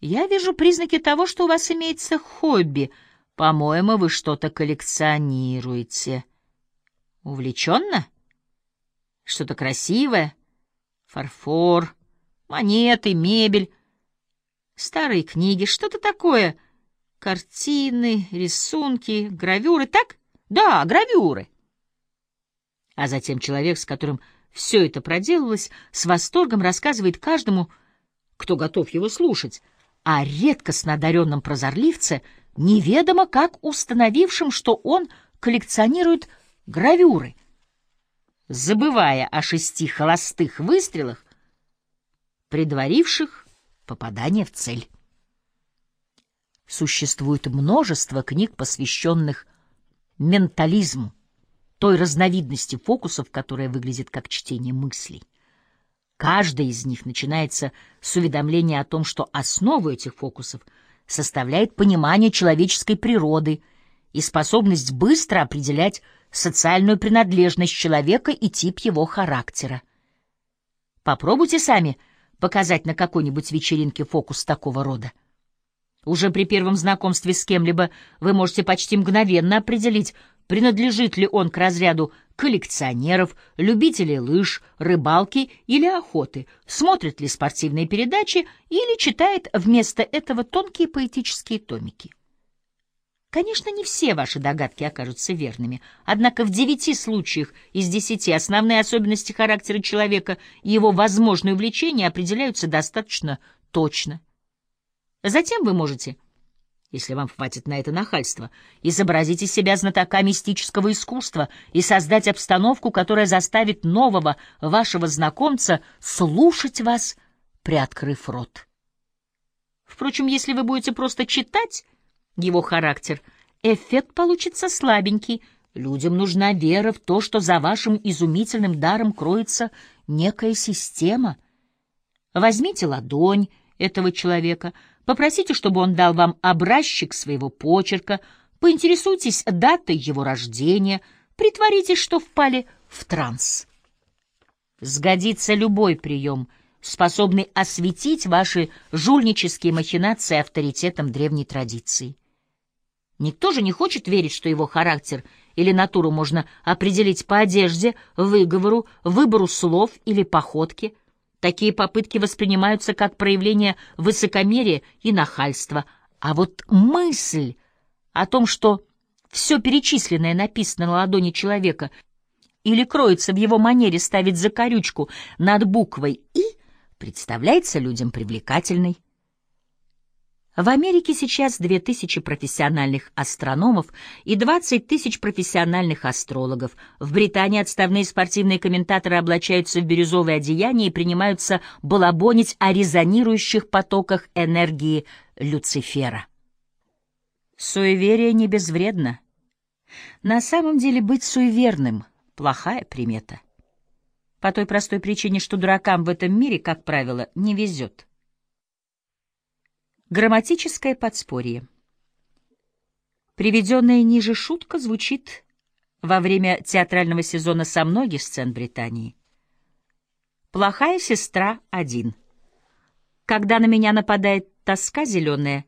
Я вижу признаки того, что у вас имеется хобби. По-моему, вы что-то коллекционируете. Увлеченно? Что-то красивое? Фарфор, монеты, мебель, старые книги, что-то такое. Картины, рисунки, гравюры, так? Да, гравюры. А затем человек, с которым все это проделалось, с восторгом рассказывает каждому, кто готов его слушать, о редкостно одаренном прозорливце, неведомо как установившем, что он коллекционирует гравюры. Забывая о шести холостых выстрелах, предваривших попадание в цель. Существует множество книг, посвященных ментализму, той разновидности фокусов, которая выглядит как чтение мыслей. Каждая из них начинается с уведомления о том, что основу этих фокусов составляет понимание человеческой природы и способность быстро определять социальную принадлежность человека и тип его характера. Попробуйте сами показать на какой-нибудь вечеринке фокус такого рода. Уже при первом знакомстве с кем-либо вы можете почти мгновенно определить, принадлежит ли он к разряду коллекционеров, любителей лыж, рыбалки или охоты, смотрит ли спортивные передачи или читает вместо этого тонкие поэтические томики. Конечно, не все ваши догадки окажутся верными, однако в девяти случаях из десяти основные особенности характера человека и его возможные увлечения определяются достаточно точно. Затем вы можете, если вам хватит на это нахальства, изобразить из себя знатока мистического искусства и создать обстановку, которая заставит нового вашего знакомца слушать вас, приоткрыв рот. Впрочем, если вы будете просто читать его характер, эффект получится слабенький. Людям нужна вера в то, что за вашим изумительным даром кроется некая система. Возьмите ладонь этого человека, попросите, чтобы он дал вам образчик своего почерка, поинтересуйтесь датой его рождения, притворитесь, что впали в транс. Сгодится любой прием — способный осветить ваши жульнические махинации авторитетом древней традиции. Никто же не хочет верить, что его характер или натуру можно определить по одежде, выговору, выбору слов или походке. Такие попытки воспринимаются как проявление высокомерия и нахальства. А вот мысль о том, что все перечисленное написано на ладони человека или кроется в его манере ставить закорючку над буквой «и», представляется людям привлекательной. В Америке сейчас 2000 профессиональных астрономов и 20 тысяч профессиональных астрологов. В Британии отставные спортивные комментаторы облачаются в бирюзовые одеяния и принимаются балабонить о резонирующих потоках энергии Люцифера. Суеверие не безвредно. На самом деле быть суеверным — плохая примета. По той простой причине, что дуракам в этом мире, как правило, не везет. Грамматическое подспорье. Приведенная ниже шутка звучит во время театрального сезона со многих сцен Британии. «Плохая сестра один. Когда на меня нападает тоска зеленая,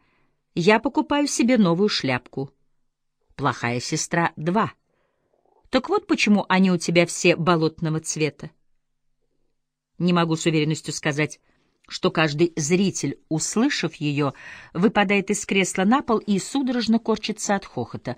я покупаю себе новую шляпку. Плохая сестра два. Так вот почему они у тебя все болотного цвета. Не могу с уверенностью сказать, что каждый зритель, услышав ее, выпадает из кресла на пол и судорожно корчится от хохота.